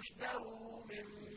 رُشْدَهُ مِن